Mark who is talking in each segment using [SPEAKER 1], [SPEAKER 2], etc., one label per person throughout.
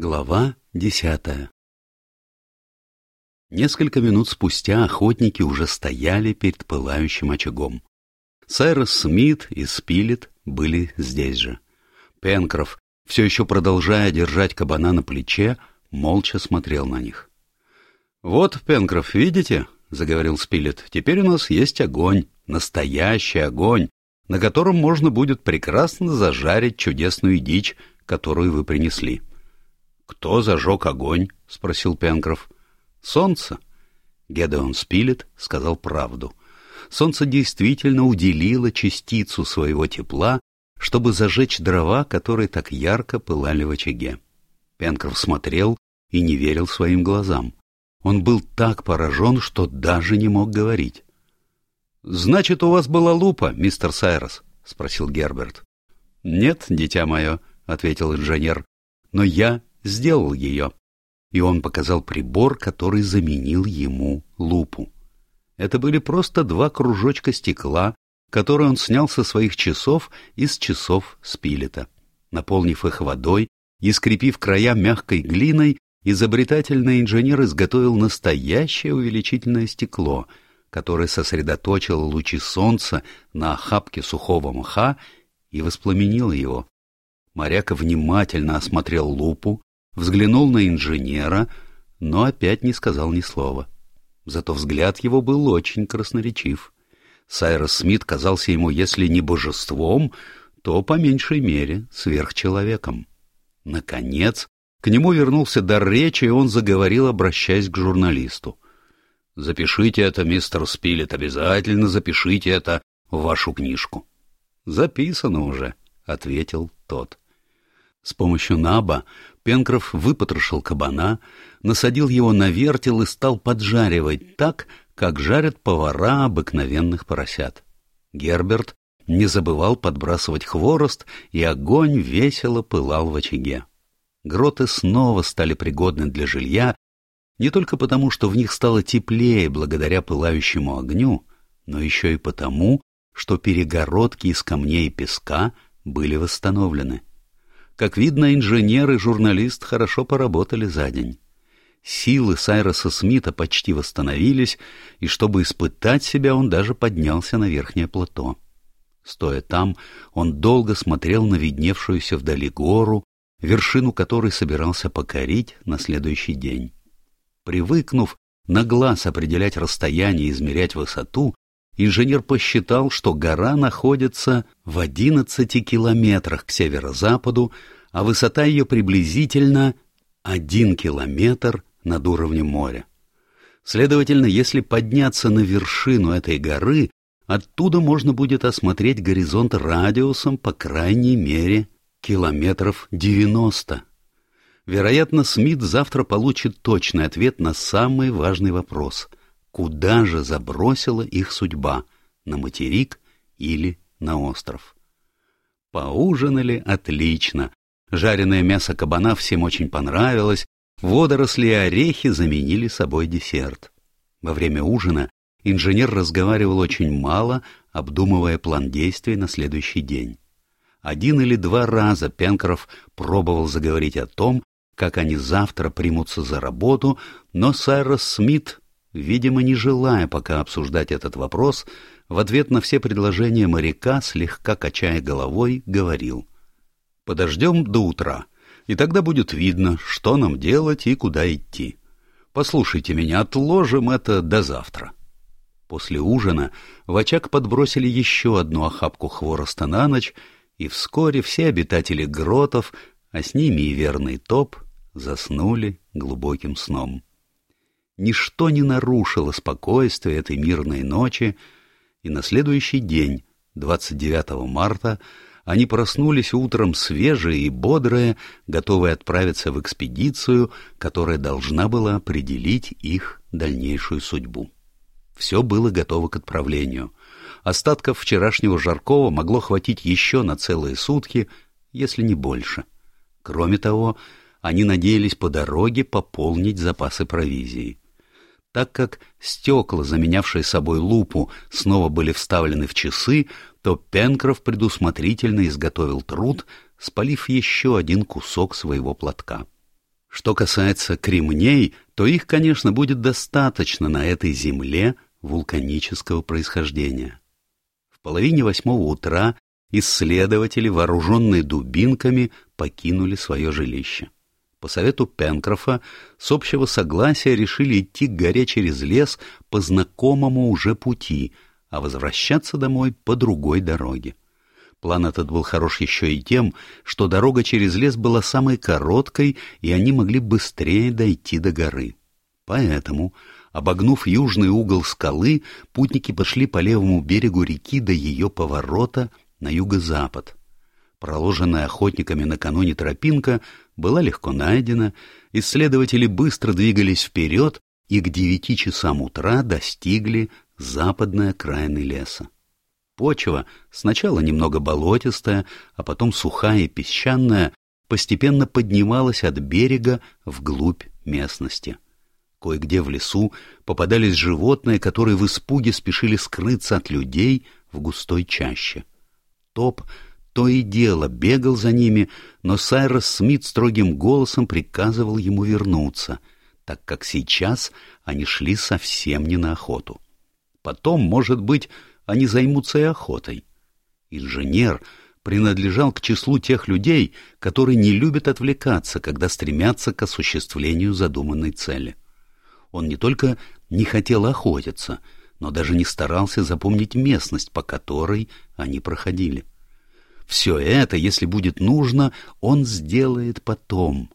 [SPEAKER 1] Глава десятая Несколько минут спустя охотники уже стояли перед пылающим очагом. Сайрос Смит и Спилет были здесь же. Пенкроф, все еще продолжая держать кабана на плече, молча смотрел на них. — Вот, Пенкроф, видите? — заговорил Спилет. — Теперь у нас есть огонь, настоящий огонь, на котором можно будет прекрасно зажарить чудесную дичь, которую вы принесли. — «Кто зажег огонь?» — спросил Пенкроф. «Солнце». Гедеон Спилет сказал правду. Солнце действительно уделило частицу своего тепла, чтобы зажечь дрова, которые так ярко пылали в очаге. Пенкроф смотрел и не верил своим глазам. Он был так поражен, что даже не мог говорить. — Значит, у вас была лупа, мистер Сайрос? — спросил Герберт. — Нет, дитя мое, — ответил инженер, — но я сделал ее. И он показал прибор, который заменил ему лупу. Это были просто два кружочка стекла, которые он снял со своих часов из часов спилета. Наполнив их водой и скрепив края мягкой глиной, изобретательный инженер изготовил настоящее увеличительное стекло, которое сосредоточило лучи солнца на охапке сухого мха и воспламенило его. Моряк внимательно осмотрел лупу, взглянул на инженера, но опять не сказал ни слова. Зато взгляд его был очень красноречив. Сайрос Смит казался ему, если не божеством, то, по меньшей мере, сверхчеловеком. Наконец, к нему вернулся дар речи, и он заговорил, обращаясь к журналисту. «Запишите это, мистер Спилет, обязательно запишите это в вашу книжку». «Записано уже», — ответил тот. С помощью наба Пенкроф выпотрошил кабана, насадил его на вертел и стал поджаривать так, как жарят повара обыкновенных поросят. Герберт не забывал подбрасывать хворост, и огонь весело пылал в очаге. Гроты снова стали пригодны для жилья, не только потому, что в них стало теплее благодаря пылающему огню, но еще и потому, что перегородки из камней и песка были восстановлены. Как видно, инженер и журналист хорошо поработали за день. Силы Сайроса Смита почти восстановились, и чтобы испытать себя, он даже поднялся на верхнее плато. Стоя там, он долго смотрел на видневшуюся вдали гору, вершину которой собирался покорить на следующий день. Привыкнув на глаз определять расстояние и измерять высоту, инженер посчитал, что гора находится в 11 километрах к северо-западу, а высота ее приблизительно 1 километр над уровнем моря. Следовательно, если подняться на вершину этой горы, оттуда можно будет осмотреть горизонт радиусом по крайней мере километров 90. Вероятно, Смит завтра получит точный ответ на самый важный вопрос — куда же забросила их судьба, на материк или на остров. Поужинали отлично. Жареное мясо кабана всем очень понравилось, водоросли и орехи заменили собой десерт. Во время ужина инженер разговаривал очень мало, обдумывая план действий на следующий день. Один или два раза Пенкроф пробовал заговорить о том, как они завтра примутся за работу, но Сайрос Смит Видимо, не желая пока обсуждать этот вопрос, в ответ на все предложения моряка, слегка качая головой, говорил. «Подождем до утра, и тогда будет видно, что нам делать и куда идти. Послушайте меня, отложим это до завтра». После ужина в очаг подбросили еще одну охапку хвороста на ночь, и вскоре все обитатели гротов, а с ними и верный топ, заснули глубоким сном. Ничто не нарушило спокойствие этой мирной ночи, и на следующий день, 29 марта, они проснулись утром свежие и бодрые, готовые отправиться в экспедицию, которая должна была определить их дальнейшую судьбу. Все было готово к отправлению. Остатков вчерашнего жаркого могло хватить еще на целые сутки, если не больше. Кроме того, они надеялись по дороге пополнить запасы провизии. Так как стекла, заменявшие собой лупу, снова были вставлены в часы, то Пенкроф предусмотрительно изготовил труд, спалив еще один кусок своего платка. Что касается кремней, то их, конечно, будет достаточно на этой земле вулканического происхождения. В половине восьмого утра исследователи, вооруженные дубинками, покинули свое жилище. По совету Пенкрофа с общего согласия решили идти к горе через лес по знакомому уже пути, а возвращаться домой по другой дороге. План этот был хорош еще и тем, что дорога через лес была самой короткой, и они могли быстрее дойти до горы. Поэтому, обогнув южный угол скалы, путники пошли по левому берегу реки до ее поворота на юго-запад. Проложенная охотниками накануне тропинка была легко найдена, исследователи быстро двигались вперед и к девяти часам утра достигли западной окраины леса. Почва, сначала немного болотистая, а потом сухая и песчаная, постепенно поднималась от берега вглубь местности. Кое-где в лесу попадались животные, которые в испуге спешили скрыться от людей в густой чаще. Топ то и дело бегал за ними, но Сайрос Смит строгим голосом приказывал ему вернуться, так как сейчас они шли совсем не на охоту. Потом, может быть, они займутся и охотой. Инженер принадлежал к числу тех людей, которые не любят отвлекаться, когда стремятся к осуществлению задуманной цели. Он не только не хотел охотиться, но даже не старался запомнить местность, по которой они проходили. Все это, если будет нужно, он сделает потом.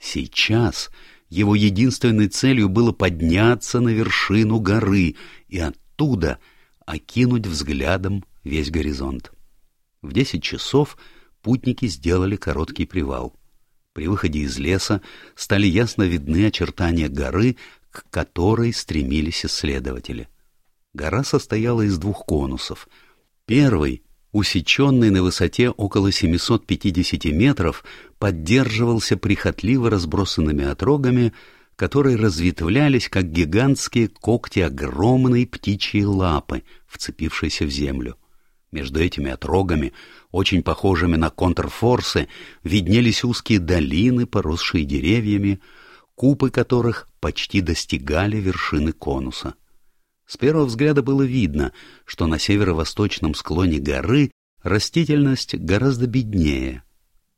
[SPEAKER 1] Сейчас его единственной целью было подняться на вершину горы и оттуда — окинуть взглядом весь горизонт. В десять часов путники сделали короткий привал. При выходе из леса стали ясно видны очертания горы, к которой стремились исследователи. Гора состояла из двух конусов. Первый, усеченный на высоте около 750 метров, поддерживался прихотливо разбросанными отрогами, которые разветвлялись, как гигантские когти огромной птичьей лапы, вцепившейся в землю. Между этими отрогами, очень похожими на контрфорсы, виднелись узкие долины, поросшие деревьями, купы которых почти достигали вершины конуса. С первого взгляда было видно, что на северо-восточном склоне горы растительность гораздо беднее —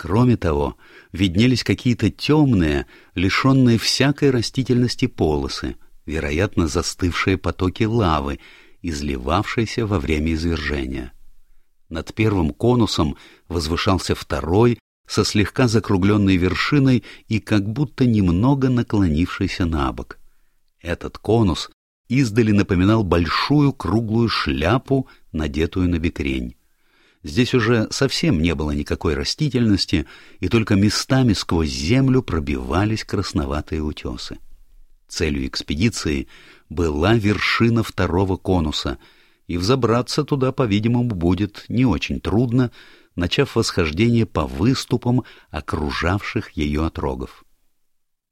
[SPEAKER 1] Кроме того, виднелись какие-то темные, лишенные всякой растительности полосы, вероятно, застывшие потоки лавы, изливавшиеся во время извержения. Над первым конусом возвышался второй, со слегка закругленной вершиной и как будто немного наклонившийся на бок. Этот конус издали напоминал большую круглую шляпу, надетую на бекрень. Здесь уже совсем не было никакой растительности, и только местами сквозь землю пробивались красноватые утесы. Целью экспедиции была вершина второго конуса, и взобраться туда, по-видимому, будет не очень трудно, начав восхождение по выступам окружавших ее отрогов.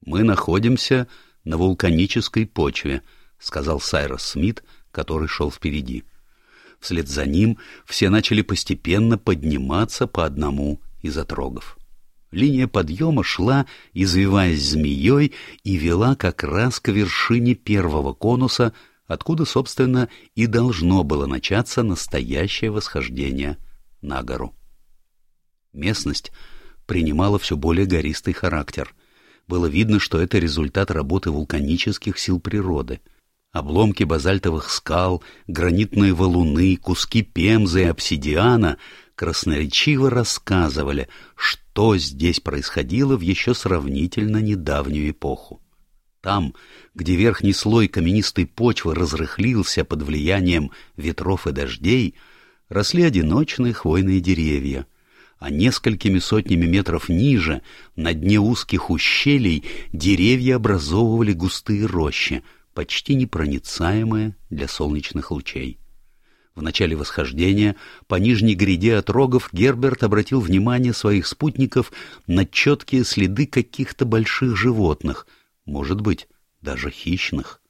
[SPEAKER 1] «Мы находимся на вулканической почве», — сказал Сайрос Смит, который шел впереди. — Вслед за ним все начали постепенно подниматься по одному из отрогов. Линия подъема шла, извиваясь змеей, и вела как раз к вершине первого конуса, откуда, собственно, и должно было начаться настоящее восхождение на гору. Местность принимала все более гористый характер. Было видно, что это результат работы вулканических сил природы — Обломки базальтовых скал, гранитные валуны, куски пемзы и обсидиана красноречиво рассказывали, что здесь происходило в еще сравнительно недавнюю эпоху. Там, где верхний слой каменистой почвы разрыхлился под влиянием ветров и дождей, росли одиночные хвойные деревья, а несколькими сотнями метров ниже, на дне узких ущелий, деревья образовывали густые рощи — почти непроницаемое для солнечных лучей. В начале восхождения по нижней гряде отрогов Герберт обратил внимание своих спутников на четкие следы каких-то больших животных, может быть, даже хищных.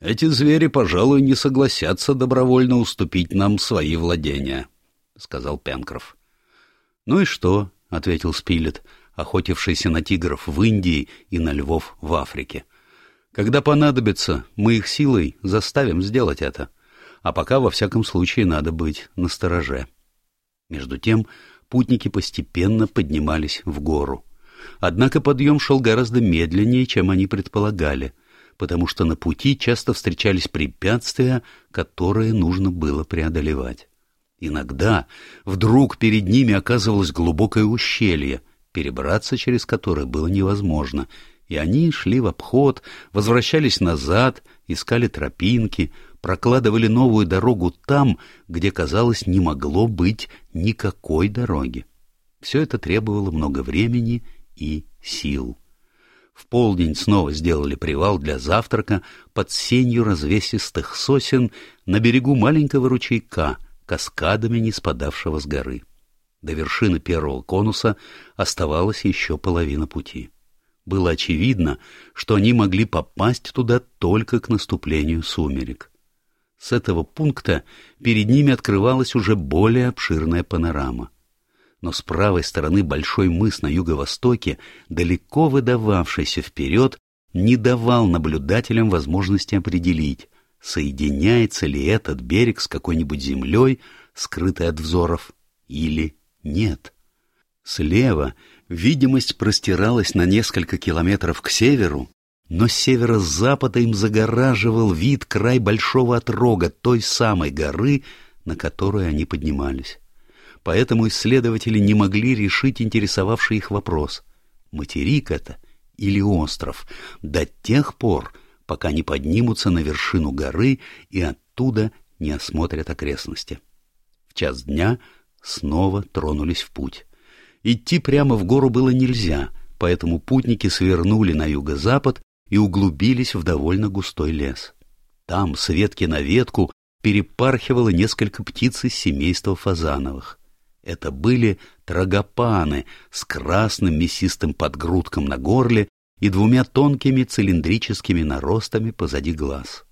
[SPEAKER 1] «Эти звери, пожалуй, не согласятся добровольно уступить нам свои владения», — сказал Пенкроф. «Ну и что?» — ответил Спилет, охотившийся на тигров в Индии и на львов в Африке. «Когда понадобится, мы их силой заставим сделать это. А пока, во всяком случае, надо быть настороже». Между тем, путники постепенно поднимались в гору. Однако подъем шел гораздо медленнее, чем они предполагали, потому что на пути часто встречались препятствия, которые нужно было преодолевать. Иногда вдруг перед ними оказывалось глубокое ущелье, перебраться через которое было невозможно, и они шли в обход, возвращались назад, искали тропинки, прокладывали новую дорогу там, где, казалось, не могло быть никакой дороги. Все это требовало много времени и сил. В полдень снова сделали привал для завтрака под сенью развесистых сосен на берегу маленького ручейка, каскадами не спадавшего с горы. До вершины первого конуса оставалась еще половина пути. Было очевидно, что они могли попасть туда только к наступлению сумерек. С этого пункта перед ними открывалась уже более обширная панорама. Но с правой стороны большой мыс на юго-востоке, далеко выдававшийся вперед, не давал наблюдателям возможности определить, соединяется ли этот берег с какой-нибудь землей, скрытой от взоров, или нет. Слева видимость простиралась на несколько километров к северу, но с северо-запада им загораживал вид край большого отрога той самой горы, на которую они поднимались. Поэтому исследователи не могли решить интересовавший их вопрос — материк это или остров, до тех пор, пока не поднимутся на вершину горы и оттуда не осмотрят окрестности. В час дня снова тронулись в путь. Идти прямо в гору было нельзя, поэтому путники свернули на юго-запад и углубились в довольно густой лес. Там, с ветки на ветку, перепархивало несколько птиц из семейства фазановых. Это были трагопаны с красным мясистым подгрудком на горле и двумя тонкими цилиндрическими наростами позади глаз.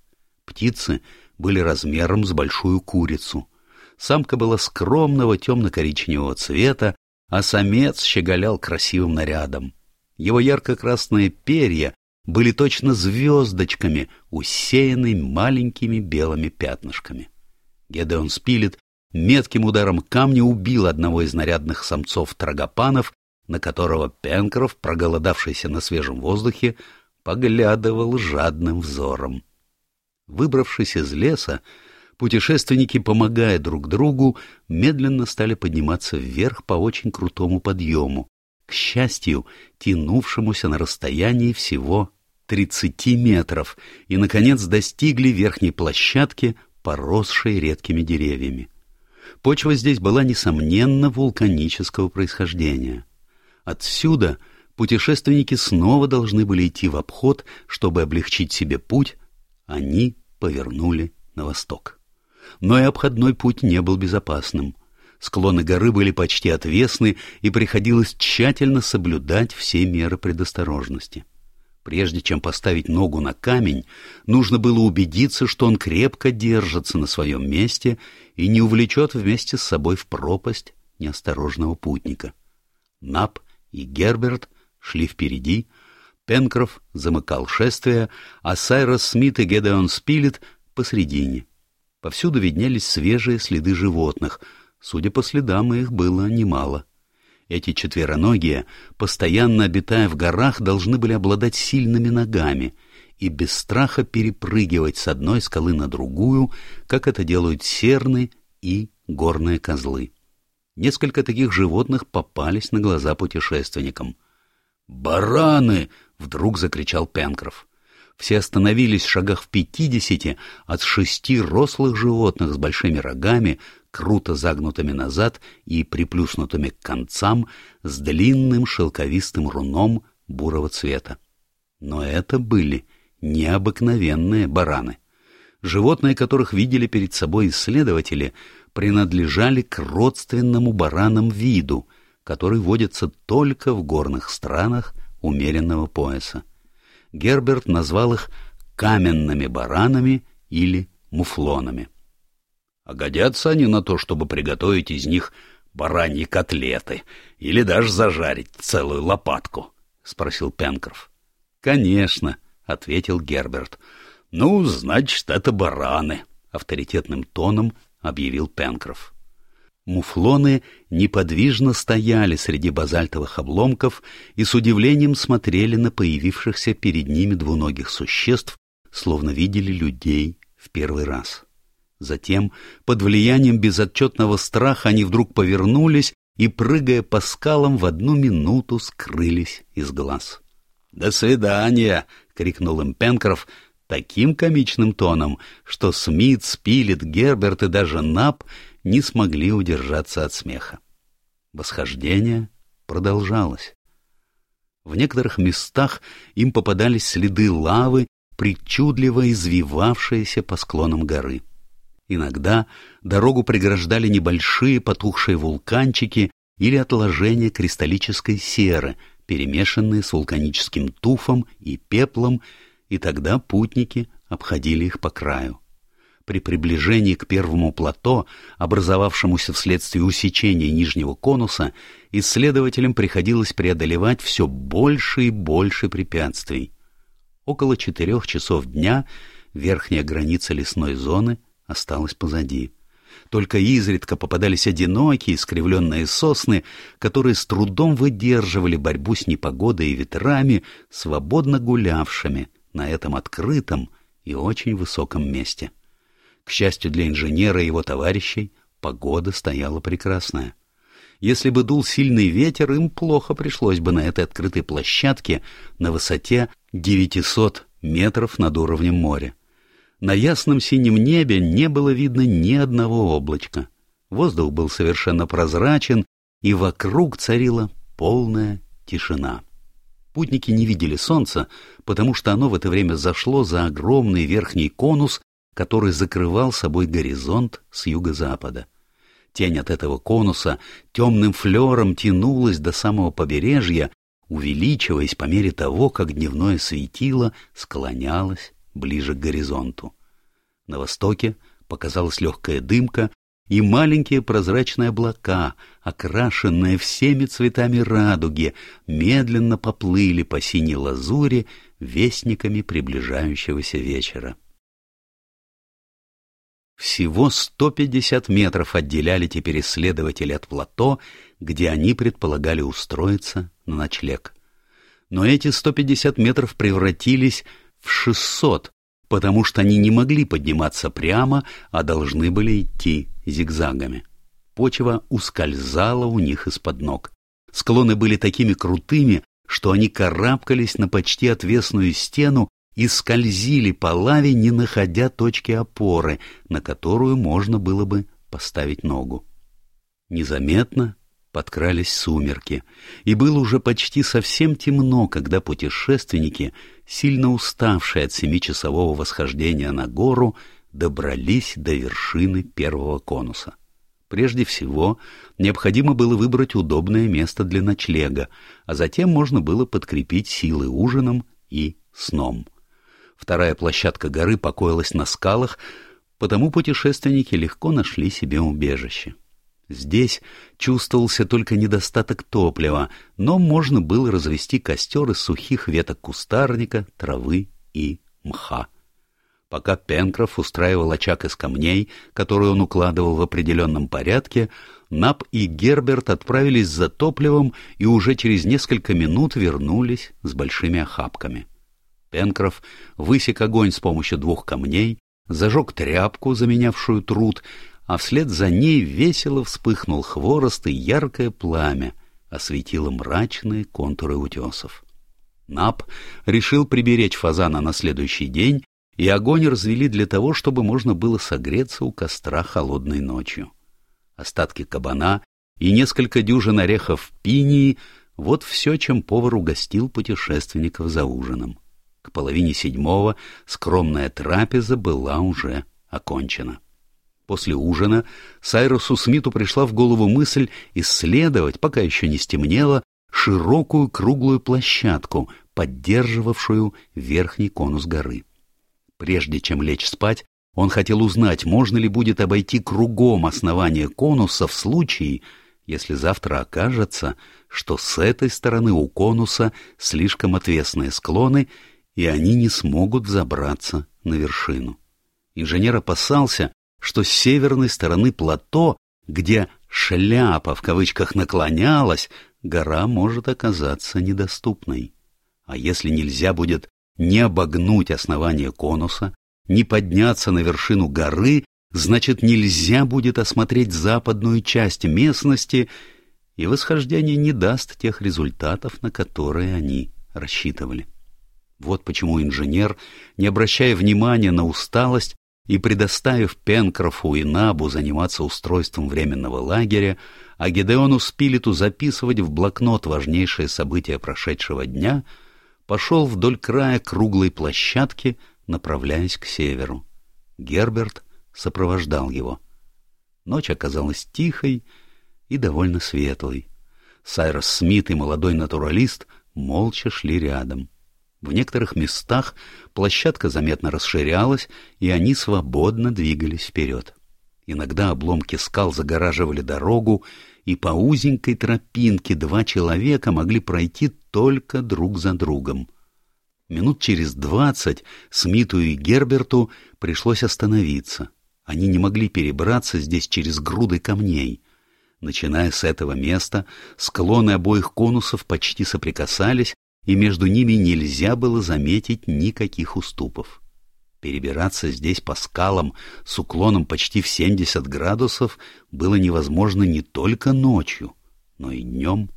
[SPEAKER 1] Птицы были размером с большую курицу. Самка была скромного темно-коричневого цвета, а самец щеголял красивым нарядом. Его ярко-красные перья были точно звездочками, усеянные маленькими белыми пятнышками. Гедеон Спилет метким ударом камня убил одного из нарядных самцов трагопанов на которого Пенкроф, проголодавшийся на свежем воздухе, поглядывал жадным взором. Выбравшись из леса, путешественники, помогая друг другу, медленно стали подниматься вверх по очень крутому подъему, к счастью, тянувшемуся на расстоянии всего тридцати метров, и, наконец, достигли верхней площадки, поросшей редкими деревьями. Почва здесь была, несомненно, вулканического происхождения. Отсюда путешественники снова должны были идти в обход, чтобы облегчить себе путь. Они повернули на восток. Но и обходной путь не был безопасным. Склоны горы были почти отвесны, и приходилось тщательно соблюдать все меры предосторожности. Прежде чем поставить ногу на камень, нужно было убедиться, что он крепко держится на своем месте и не увлечет вместе с собой в пропасть неосторожного путника. Нап и Герберт шли впереди, Пенкроф замыкал шествие, а Сайрос Смит и Гедеон Спилет посредине. Повсюду виднелись свежие следы животных, судя по следам, их было немало. Эти четвероногие, постоянно обитая в горах, должны были обладать сильными ногами и без страха перепрыгивать с одной скалы на другую, как это делают серны и горные козлы. Несколько таких животных попались на глаза путешественникам. «Бараны!» — вдруг закричал Пенкроф. Все остановились в шагах в пятидесяти от шести рослых животных с большими рогами, круто загнутыми назад и приплюснутыми к концам, с длинным шелковистым руном бурого цвета. Но это были необыкновенные бараны. Животные, которых видели перед собой исследователи, принадлежали к родственному баранам виду, который водится только в горных странах умеренного пояса. Герберт назвал их каменными баранами или муфлонами. А годятся они на то, чтобы приготовить из них бараньи котлеты или даже зажарить целую лопатку? — спросил Пенкроф. — Конечно, — ответил Герберт. — Ну, значит, это бараны, — авторитетным тоном объявил Пенкроф. Муфлоны неподвижно стояли среди базальтовых обломков и с удивлением смотрели на появившихся перед ними двуногих существ, словно видели людей в первый раз. Затем, под влиянием безотчетного страха, они вдруг повернулись и, прыгая по скалам, в одну минуту скрылись из глаз. «До свидания!» — крикнул им Пенкроф таким комичным тоном, что Смит, Спилет, Герберт и даже Нап не смогли удержаться от смеха. Восхождение продолжалось. В некоторых местах им попадались следы лавы, причудливо извивавшиеся по склонам горы. Иногда дорогу преграждали небольшие потухшие вулканчики или отложения кристаллической серы, перемешанные с вулканическим туфом и пеплом, и тогда путники обходили их по краю. При приближении к первому плато, образовавшемуся вследствие усечения нижнего конуса, исследователям приходилось преодолевать все больше и больше препятствий. Около четырех часов дня верхняя граница лесной зоны осталась позади. Только изредка попадались одинокие искривленные сосны, которые с трудом выдерживали борьбу с непогодой и ветрами, свободно гулявшими на этом открытом и очень высоком месте. К счастью для инженера и его товарищей, погода стояла прекрасная. Если бы дул сильный ветер, им плохо пришлось бы на этой открытой площадке на высоте 900 метров над уровнем моря. На ясном синем небе не было видно ни одного облачка. Воздух был совершенно прозрачен, и вокруг царила полная тишина. Путники не видели солнца, потому что оно в это время зашло за огромный верхний конус который закрывал собой горизонт с юго-запада. Тень от этого конуса темным флером тянулась до самого побережья, увеличиваясь по мере того, как дневное светило склонялось ближе к горизонту. На востоке показалась легкая дымка, и маленькие прозрачные облака, окрашенные всеми цветами радуги, медленно поплыли по синей лазури вестниками приближающегося вечера. Всего 150 метров отделяли теперь исследователи от плато, где они предполагали устроиться на ночлег. Но эти 150 метров превратились в 600, потому что они не могли подниматься прямо, а должны были идти зигзагами. Почва ускользала у них из-под ног. Склоны были такими крутыми, что они карабкались на почти отвесную стену и скользили по лаве, не находя точки опоры, на которую можно было бы поставить ногу. Незаметно подкрались сумерки, и было уже почти совсем темно, когда путешественники, сильно уставшие от семичасового восхождения на гору, добрались до вершины первого конуса. Прежде всего, необходимо было выбрать удобное место для ночлега, а затем можно было подкрепить силы ужином и сном. Вторая площадка горы покоилась на скалах, потому путешественники легко нашли себе убежище. Здесь чувствовался только недостаток топлива, но можно было развести костер из сухих веток кустарника, травы и мха. Пока Пенкроф устраивал очаг из камней, который он укладывал в определенном порядке, Нап и Герберт отправились за топливом и уже через несколько минут вернулись с большими охапками. Пенкроф высек огонь с помощью двух камней, зажег тряпку, заменявшую труд, а вслед за ней весело вспыхнул хворост и яркое пламя осветило мрачные контуры утесов. Нап решил приберечь фазана на следующий день, и огонь развели для того, чтобы можно было согреться у костра холодной ночью. Остатки кабана и несколько дюжин орехов пинии — вот все, чем повар угостил путешественников за ужином. К половине седьмого скромная трапеза была уже окончена. После ужина Сайрусу Смиту пришла в голову мысль исследовать, пока еще не стемнело, широкую круглую площадку, поддерживавшую верхний конус горы. Прежде чем лечь спать, он хотел узнать, можно ли будет обойти кругом основание конуса в случае, если завтра окажется, что с этой стороны у конуса слишком отвесные склоны, и они не смогут забраться на вершину. Инженер опасался, что с северной стороны плато, где «шляпа» в кавычках наклонялась, гора может оказаться недоступной. А если нельзя будет не обогнуть основание конуса, не подняться на вершину горы, значит нельзя будет осмотреть западную часть местности, и восхождение не даст тех результатов, на которые они рассчитывали. Вот почему инженер, не обращая внимания на усталость и предоставив Пенкрофу и Набу заниматься устройством временного лагеря, а Гедеону Спилету записывать в блокнот важнейшие события прошедшего дня, пошел вдоль края круглой площадки, направляясь к северу. Герберт сопровождал его. Ночь оказалась тихой и довольно светлой. Сайрос Смит и молодой натуралист молча шли рядом. В некоторых местах площадка заметно расширялась, и они свободно двигались вперед. Иногда обломки скал загораживали дорогу, и по узенькой тропинке два человека могли пройти только друг за другом. Минут через двадцать Смиту и Герберту пришлось остановиться. Они не могли перебраться здесь через груды камней. Начиная с этого места, склоны обоих конусов почти соприкасались, и между ними нельзя было заметить никаких уступов. Перебираться здесь по скалам с уклоном почти в 70 градусов было невозможно не только ночью, но и днем.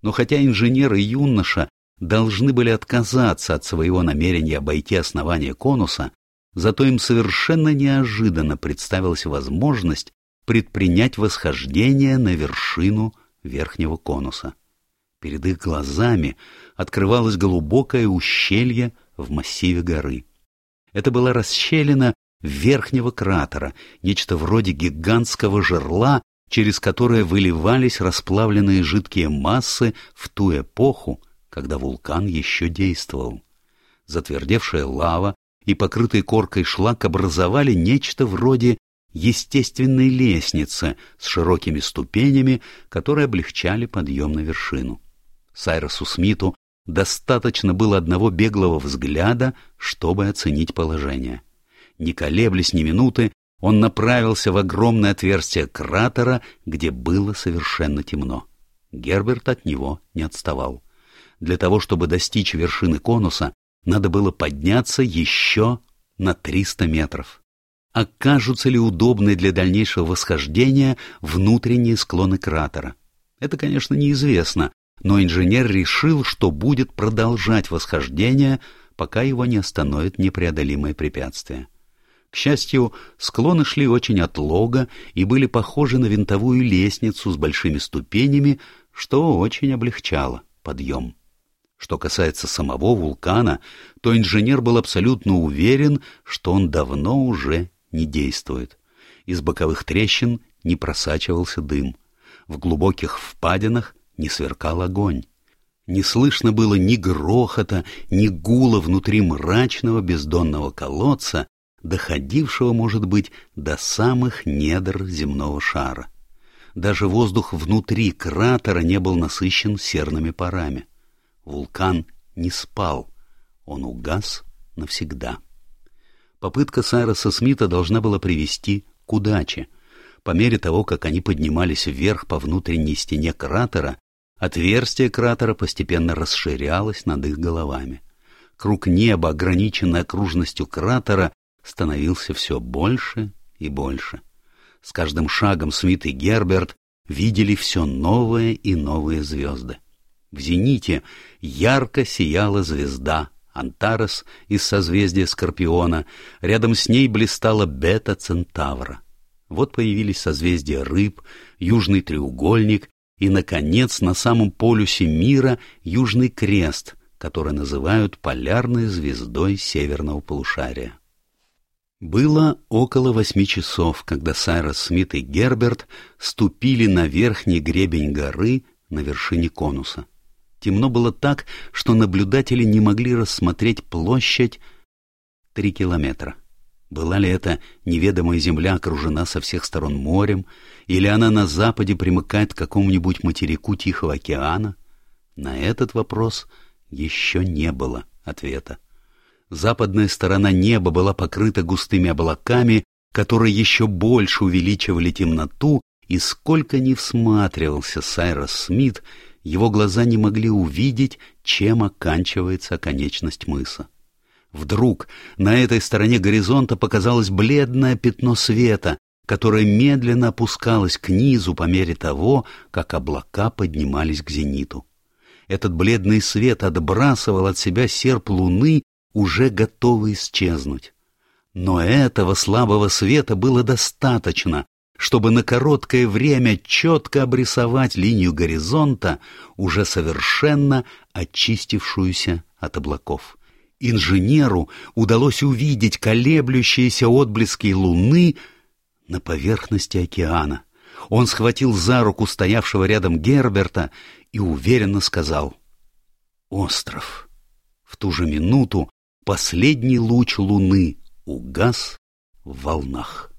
[SPEAKER 1] Но хотя инженер и юноша должны были отказаться от своего намерения обойти основание конуса, зато им совершенно неожиданно представилась возможность предпринять восхождение на вершину верхнего конуса. Перед их глазами открывалось глубокое ущелье в массиве горы. Это была расщелина верхнего кратера, нечто вроде гигантского жерла, через которое выливались расплавленные жидкие массы в ту эпоху, когда вулкан еще действовал. Затвердевшая лава и покрытый коркой шлак образовали нечто вроде естественной лестницы с широкими ступенями, которые облегчали подъем на вершину. Сайросу Смиту достаточно было одного беглого взгляда, чтобы оценить положение. Не колеблясь ни минуты, он направился в огромное отверстие кратера, где было совершенно темно. Герберт от него не отставал. Для того, чтобы достичь вершины конуса, надо было подняться еще на 300 метров. Окажутся ли удобны для дальнейшего восхождения внутренние склоны кратера? Это, конечно, неизвестно, но инженер решил, что будет продолжать восхождение, пока его не остановит непреодолимое препятствие. К счастью, склоны шли очень отлого и были похожи на винтовую лестницу с большими ступенями, что очень облегчало подъем. Что касается самого вулкана, то инженер был абсолютно уверен, что он давно уже не действует. Из боковых трещин не просачивался дым. В глубоких впадинах не сверкал огонь. Не слышно было ни грохота, ни гула внутри мрачного бездонного колодца, доходившего, может быть, до самых недр земного шара. Даже воздух внутри кратера не был насыщен серными парами. Вулкан не спал, он угас навсегда. Попытка Сайроса Смита должна была привести к удаче. По мере того, как они поднимались вверх по внутренней стене кратера, Отверстие кратера постепенно расширялось над их головами. Круг неба, ограниченный окружностью кратера, становился все больше и больше. С каждым шагом Смит и Герберт видели все новые и новые звезды. В зените ярко сияла звезда Антарес из созвездия Скорпиона, рядом с ней блистала Бета Центавра. Вот появились созвездия рыб, Южный треугольник и, наконец, на самом полюсе мира Южный Крест, который называют полярной звездой северного полушария. Было около восьми часов, когда Сайрос Смит и Герберт ступили на верхний гребень горы на вершине конуса. Темно было так, что наблюдатели не могли рассмотреть площадь три километра. Была ли это неведомая земля окружена со всех сторон морем, или она на западе примыкает к какому-нибудь материку Тихого океана? На этот вопрос еще не было ответа. Западная сторона неба была покрыта густыми облаками, которые еще больше увеличивали темноту, и сколько ни всматривался Сайрос Смит, его глаза не могли увидеть, чем оканчивается оконечность мыса. Вдруг на этой стороне горизонта показалось бледное пятно света, которое медленно опускалось к низу по мере того, как облака поднимались к зениту. Этот бледный свет отбрасывал от себя серп луны, уже готовый исчезнуть. Но этого слабого света было достаточно, чтобы на короткое время четко обрисовать линию горизонта, уже совершенно очистившуюся от облаков. Инженеру удалось увидеть колеблющиеся отблески луны на поверхности океана. Он схватил за руку стоявшего рядом Герберта и уверенно сказал «Остров». В ту же минуту последний луч луны угас в волнах.